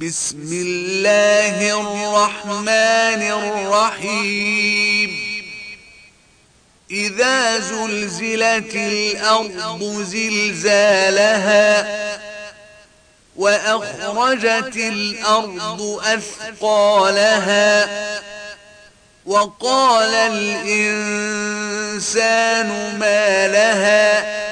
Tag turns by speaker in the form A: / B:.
A: بسم الله الرحمن الرحيم. إذا زلزلت الأرض زلزالها وأخرجت الأرض أثقالها وقال الإنسان ما لها